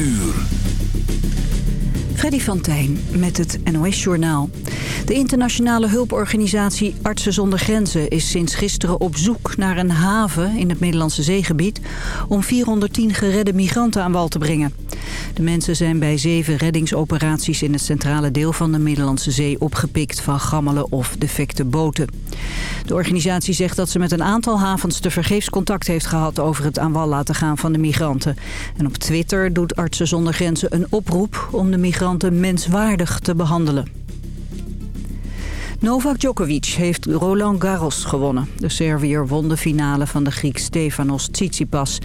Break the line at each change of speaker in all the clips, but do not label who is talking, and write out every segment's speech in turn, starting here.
uur.
Freddy met het NOS-journaal. De internationale hulporganisatie Artsen zonder Grenzen is sinds gisteren op zoek naar een haven in het Middellandse zeegebied om 410 geredde migranten aan wal te brengen. De mensen zijn bij zeven reddingsoperaties in het centrale deel van de Middellandse Zee opgepikt van gammelen of defecte boten. De organisatie zegt dat ze met een aantal havens tevergeefs contact heeft gehad over het aan wal laten gaan van de migranten. En op Twitter doet Artsen zonder Grenzen een oproep om de migranten menswaardig te behandelen. Novak Djokovic heeft Roland Garros gewonnen. De Serviër won de finale van de Griek Stefanos Tsitsipas.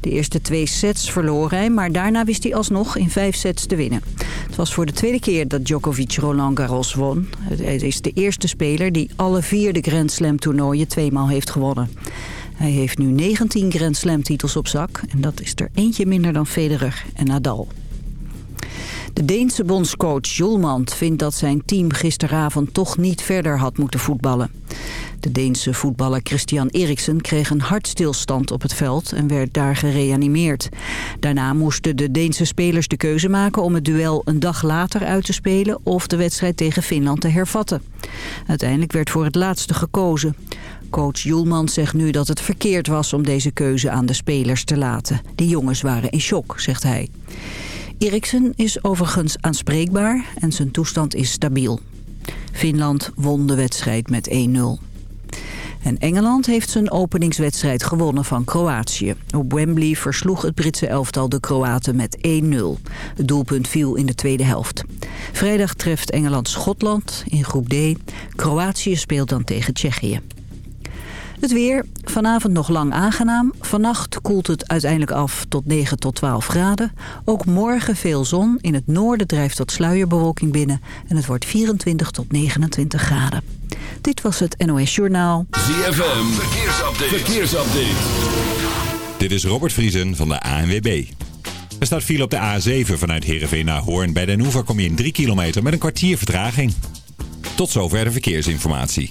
De eerste twee sets verloor hij, maar daarna wist hij alsnog in vijf sets te winnen. Het was voor de tweede keer dat Djokovic Roland Garros won. Het is de eerste speler die alle vier de Grand Slam toernooien tweemaal heeft gewonnen. Hij heeft nu 19 Grand Slam titels op zak en dat is er eentje minder dan Federer en Nadal. De Deense bondscoach Julmand vindt dat zijn team gisteravond toch niet verder had moeten voetballen. De Deense voetballer Christian Eriksen kreeg een hartstilstand op het veld en werd daar gereanimeerd. Daarna moesten de Deense spelers de keuze maken om het duel een dag later uit te spelen of de wedstrijd tegen Finland te hervatten. Uiteindelijk werd voor het laatste gekozen. Coach Julman zegt nu dat het verkeerd was om deze keuze aan de spelers te laten. Die jongens waren in shock, zegt hij. Eriksen is overigens aanspreekbaar en zijn toestand is stabiel. Finland won de wedstrijd met 1-0. En Engeland heeft zijn openingswedstrijd gewonnen van Kroatië. Op Wembley versloeg het Britse elftal de Kroaten met 1-0. Het doelpunt viel in de tweede helft. Vrijdag treft Engeland Schotland in groep D. Kroatië speelt dan tegen Tsjechië. Het weer, vanavond nog lang aangenaam. Vannacht koelt het uiteindelijk af tot 9 tot 12 graden. Ook morgen veel zon. In het noorden drijft wat sluierbewolking binnen. En het wordt 24 tot 29 graden. Dit was het NOS Journaal.
ZFM, verkeersupdate. verkeersupdate.
Dit is Robert Vriesen van de ANWB. Er staat file op de A7 vanuit Heerenveen naar Hoorn. Bij Den Hoever kom je in 3 kilometer met een kwartier vertraging. Tot zover de verkeersinformatie.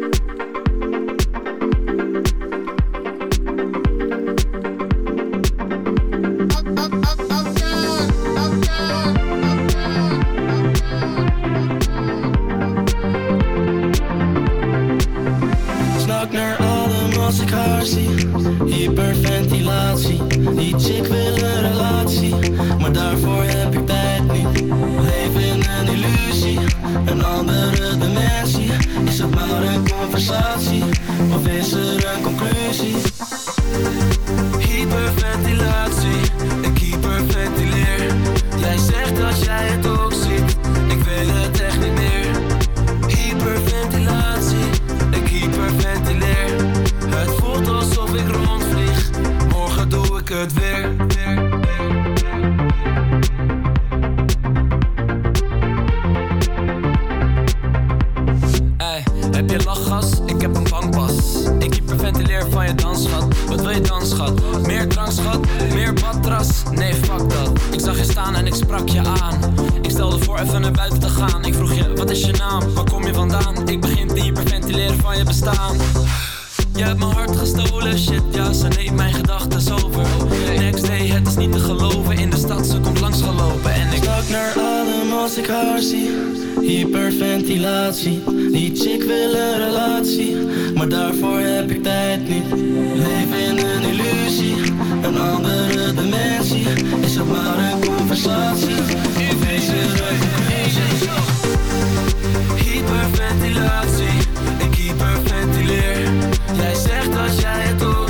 Als ik haar zie. Hyperventilatie Die chick wil een relatie. Maar daarvoor heb ik tijd niet. Leef in een illusie. Een andere dimensie. Is het maar een conversatie? Of is er een conclusie? Hyperventilatie dat. Ik zag je staan en ik sprak je aan. Ik stelde voor even naar buiten te gaan. Ik vroeg je, wat is je naam? Waar kom je vandaan? Ik begin te hyperventileren van je bestaan. Je hebt mijn hart gestolen, shit ja, ze neemt mijn gedachten over Next day, het is niet te geloven, in de stad ze komt langs gelopen En ik stak naar adem als ik haar zie Hyperventilatie, die chick wil een relatie Maar daarvoor heb ik tijd niet Leef in een illusie, een andere dimensie Is het maar een conversatie, er een conclusie Hyperventilatie, ik hyperventileer. Jij zegt dat jij het ook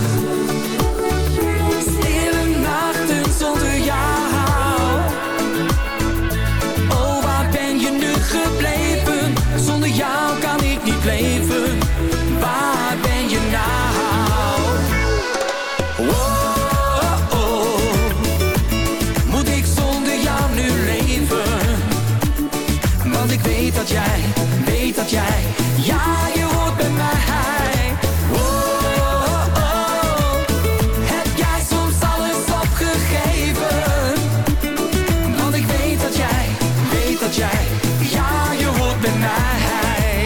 ja je hoort bij mij. Oh, oh, oh, heb jij soms alles opgegeven? Want ik weet dat jij, weet dat jij, ja je hoort bij mij.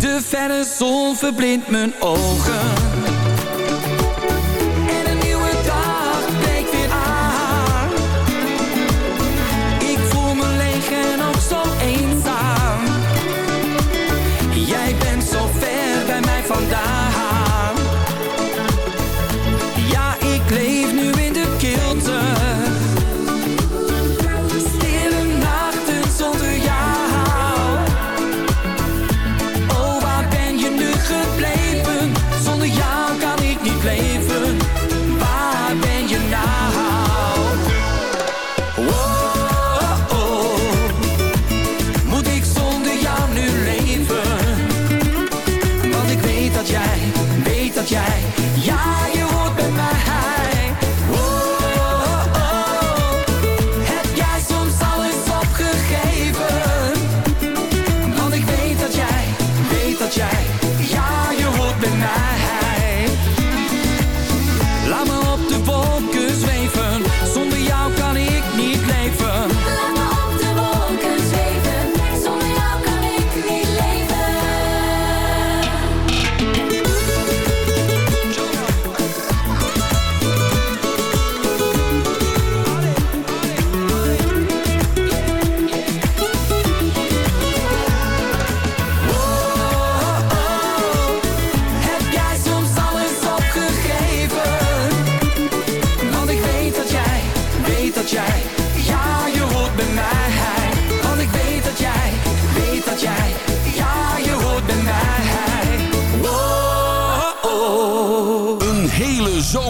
De verre zon verblindt mijn ogen.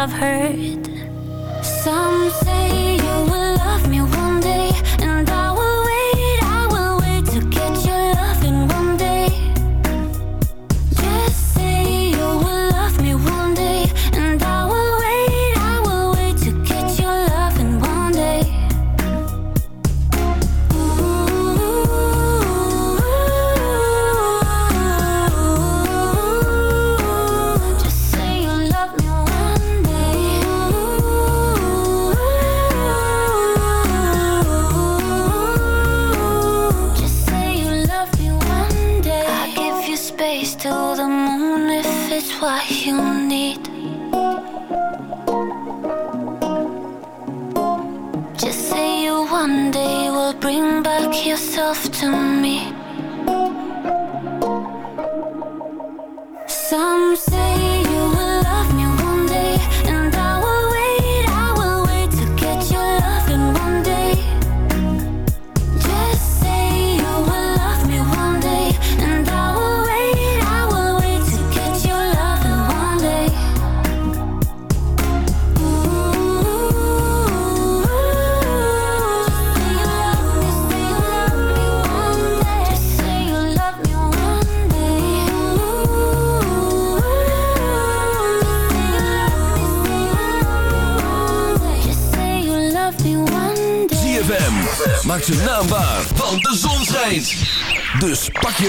I've
heard. Some say you will.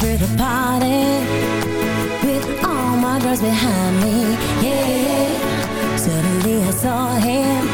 The party
with all my girls behind me, yeah. Suddenly I saw him.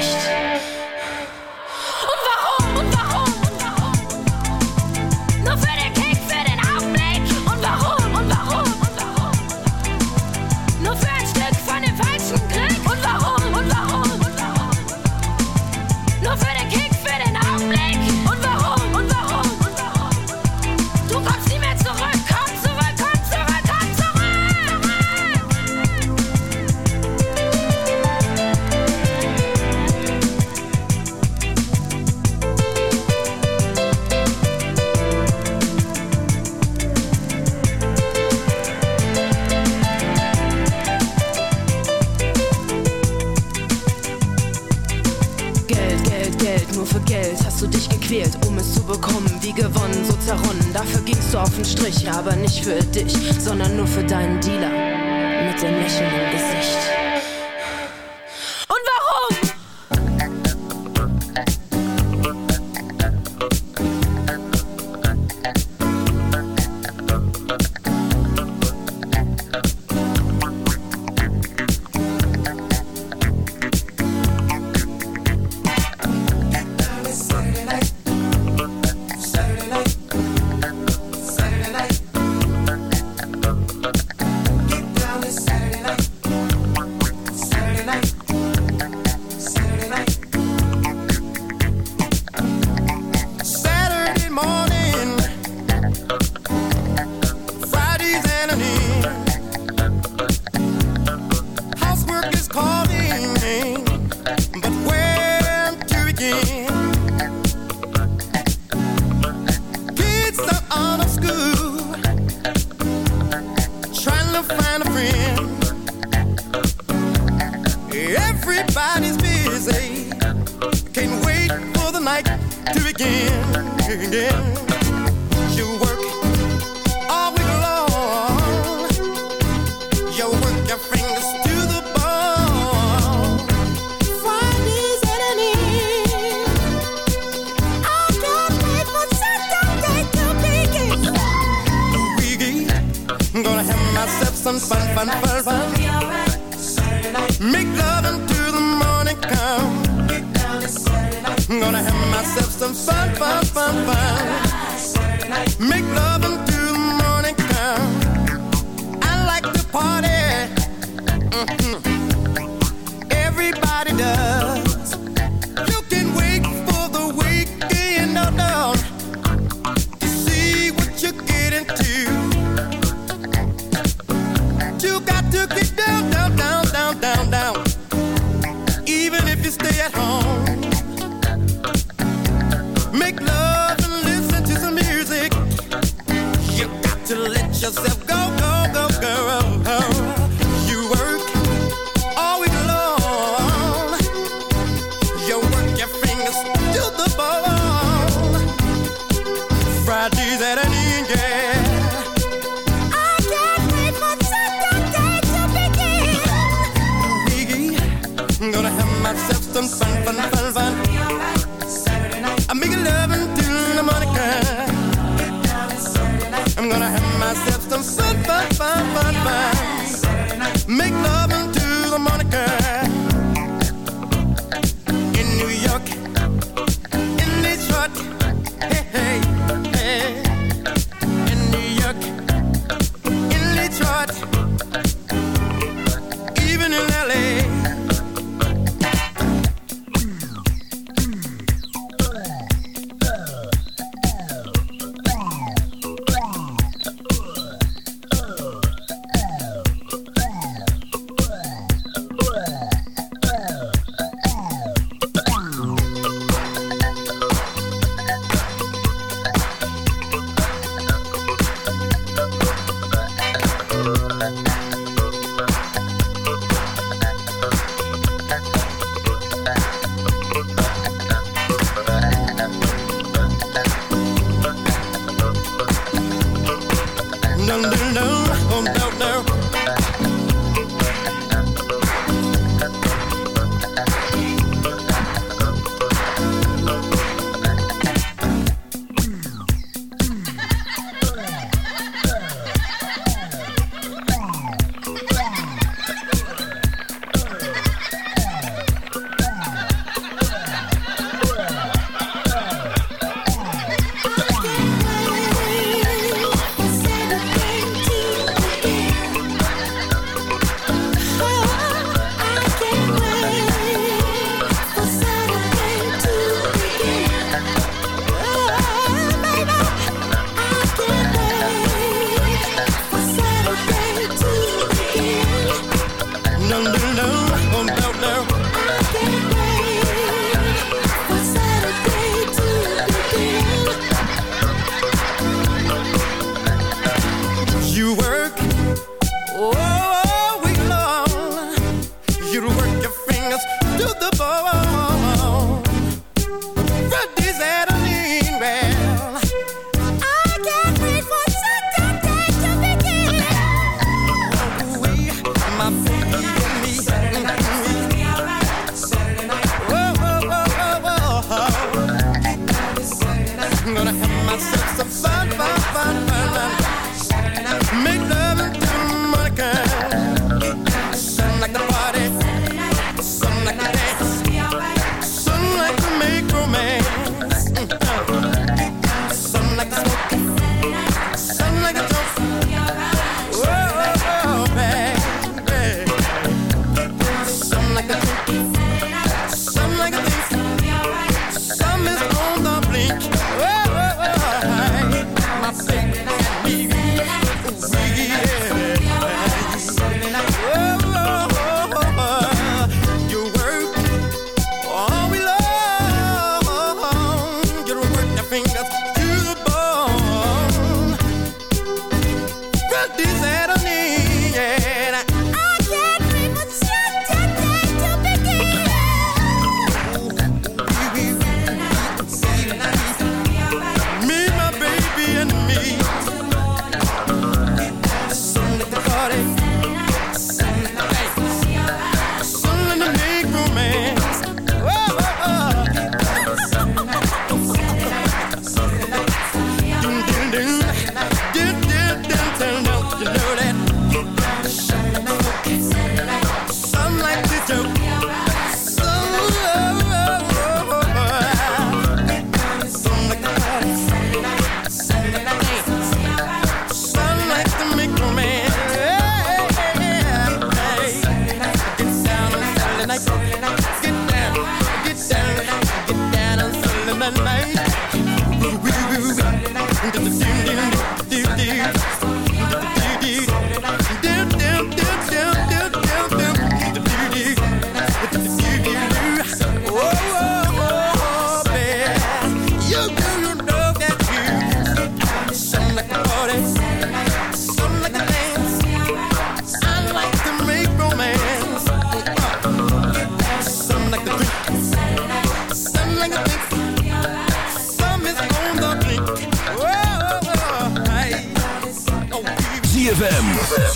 fun, fun, fun, fun, fun.
Make love until the morning comes. I'm gonna have myself some fun, fun, fun, fun. Make love until the morning comes. I like to party. Mm-hmm. Everybody
does.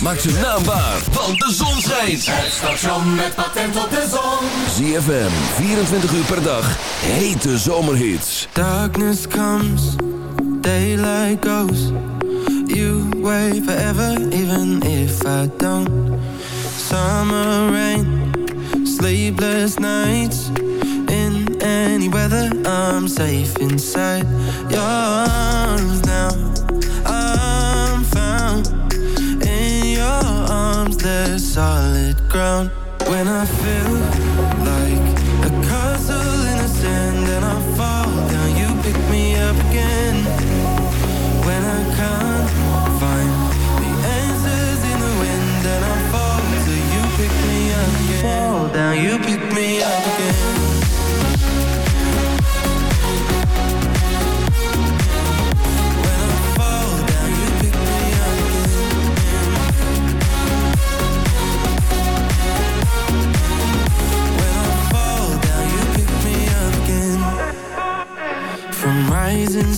Maak ze naambaar, want de zon schijnt.
Het station met patent op de zon.
ZFM, 24 uur per dag. Hete zomerhits.
Darkness comes, daylight goes. You wait forever, even if I don't. Summer rain, sleepless nights. In any weather, I'm safe inside your arms now. Ground. When I feel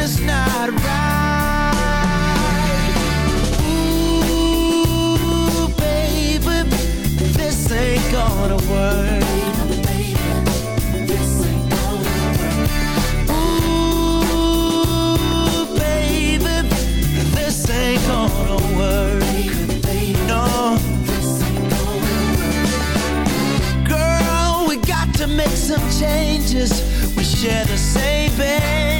just not right. Ooh, baby, this ain't gonna work. Ooh, baby, this ain't gonna work. No. Girl, we got to make some changes. We share the same bed,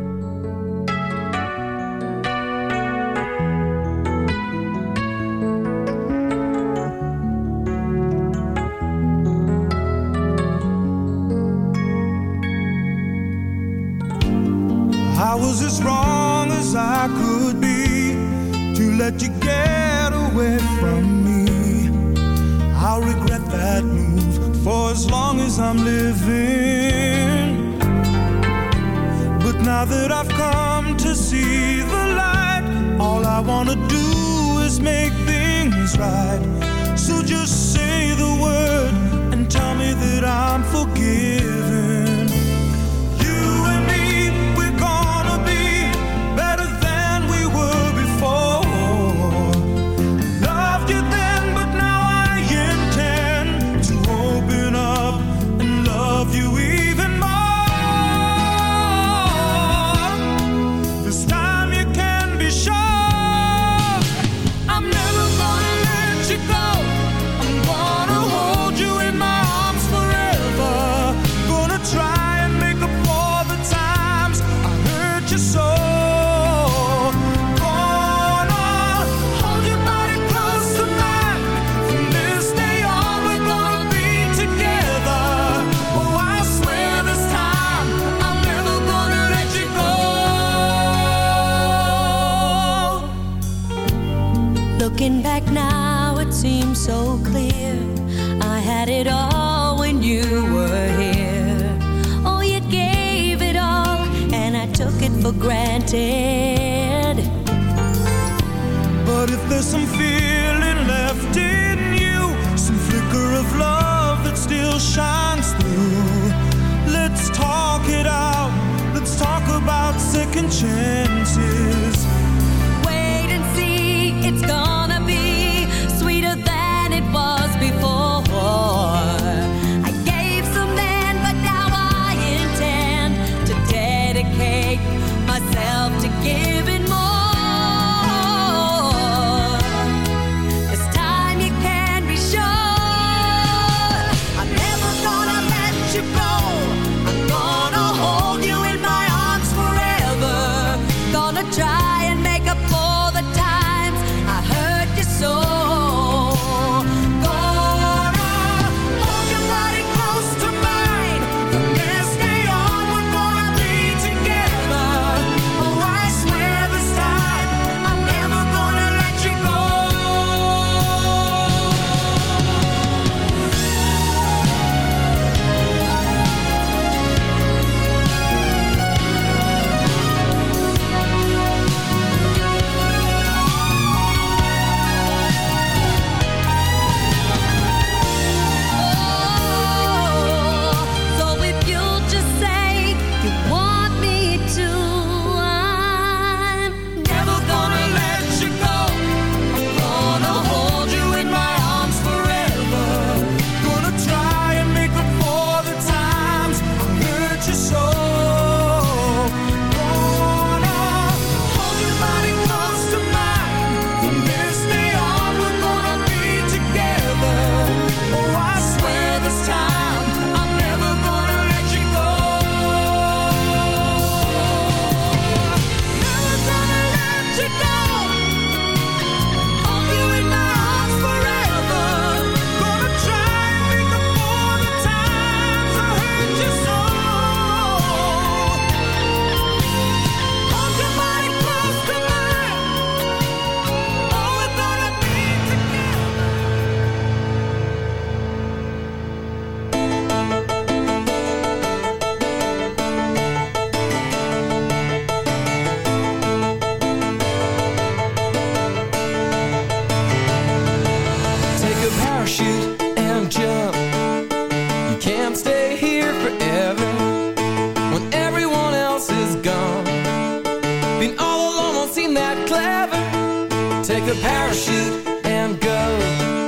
a parachute and go.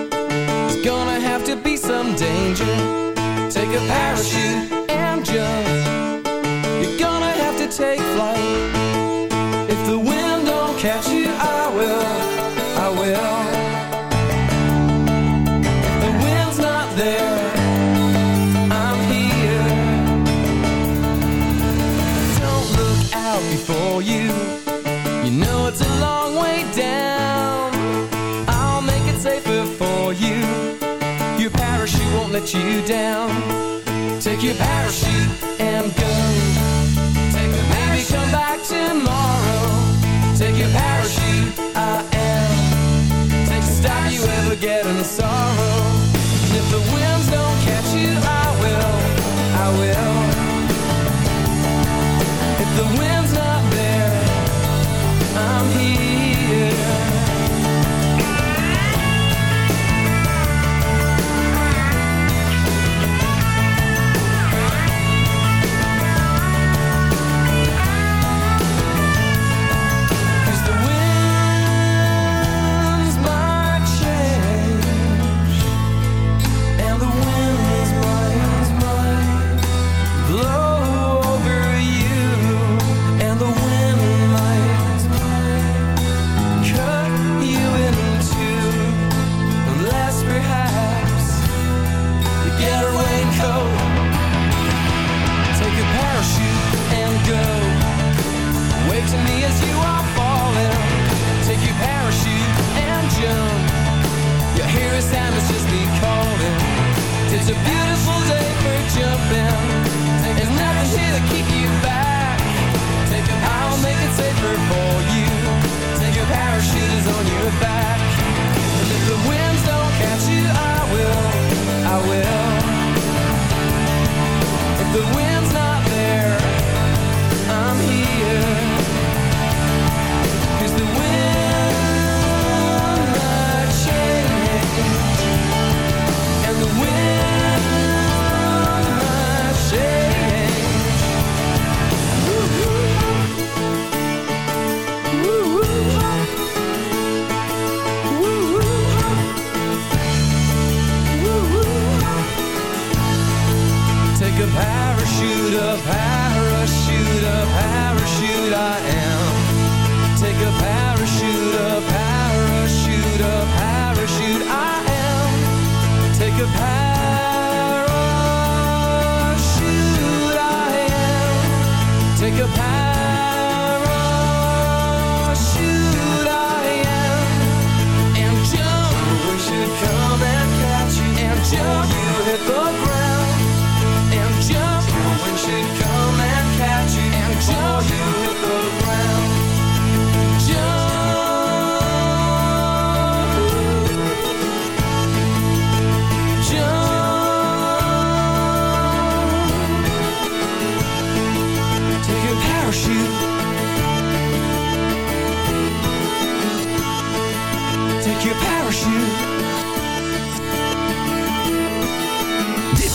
There's gonna have to be some danger. Take a parachute and jump. You're gonna have to take you down. Take your parachute and go. Take your Maybe come back tomorrow. Take your parachute, I am. Take the stop you ever get in the sun.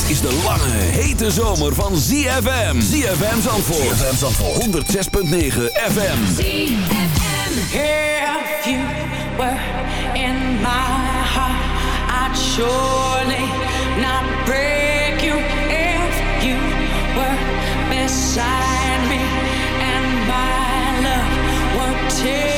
Is
de lange, hete zomer van ZFM. ZFM Zandvoort. ZFM Zandvoort. 106.9 FM. ZFM.
If you were in my heart, I'd surely not break you. If you were beside me and my love
were tears.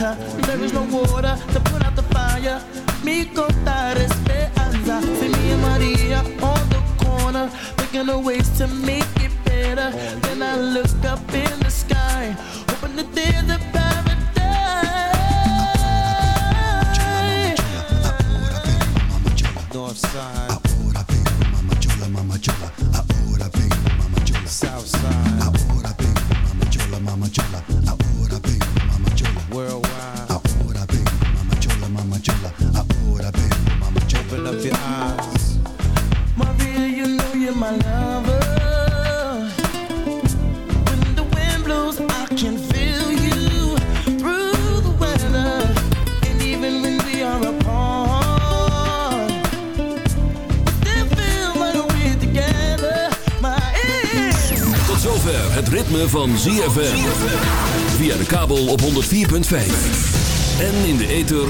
water. There is no water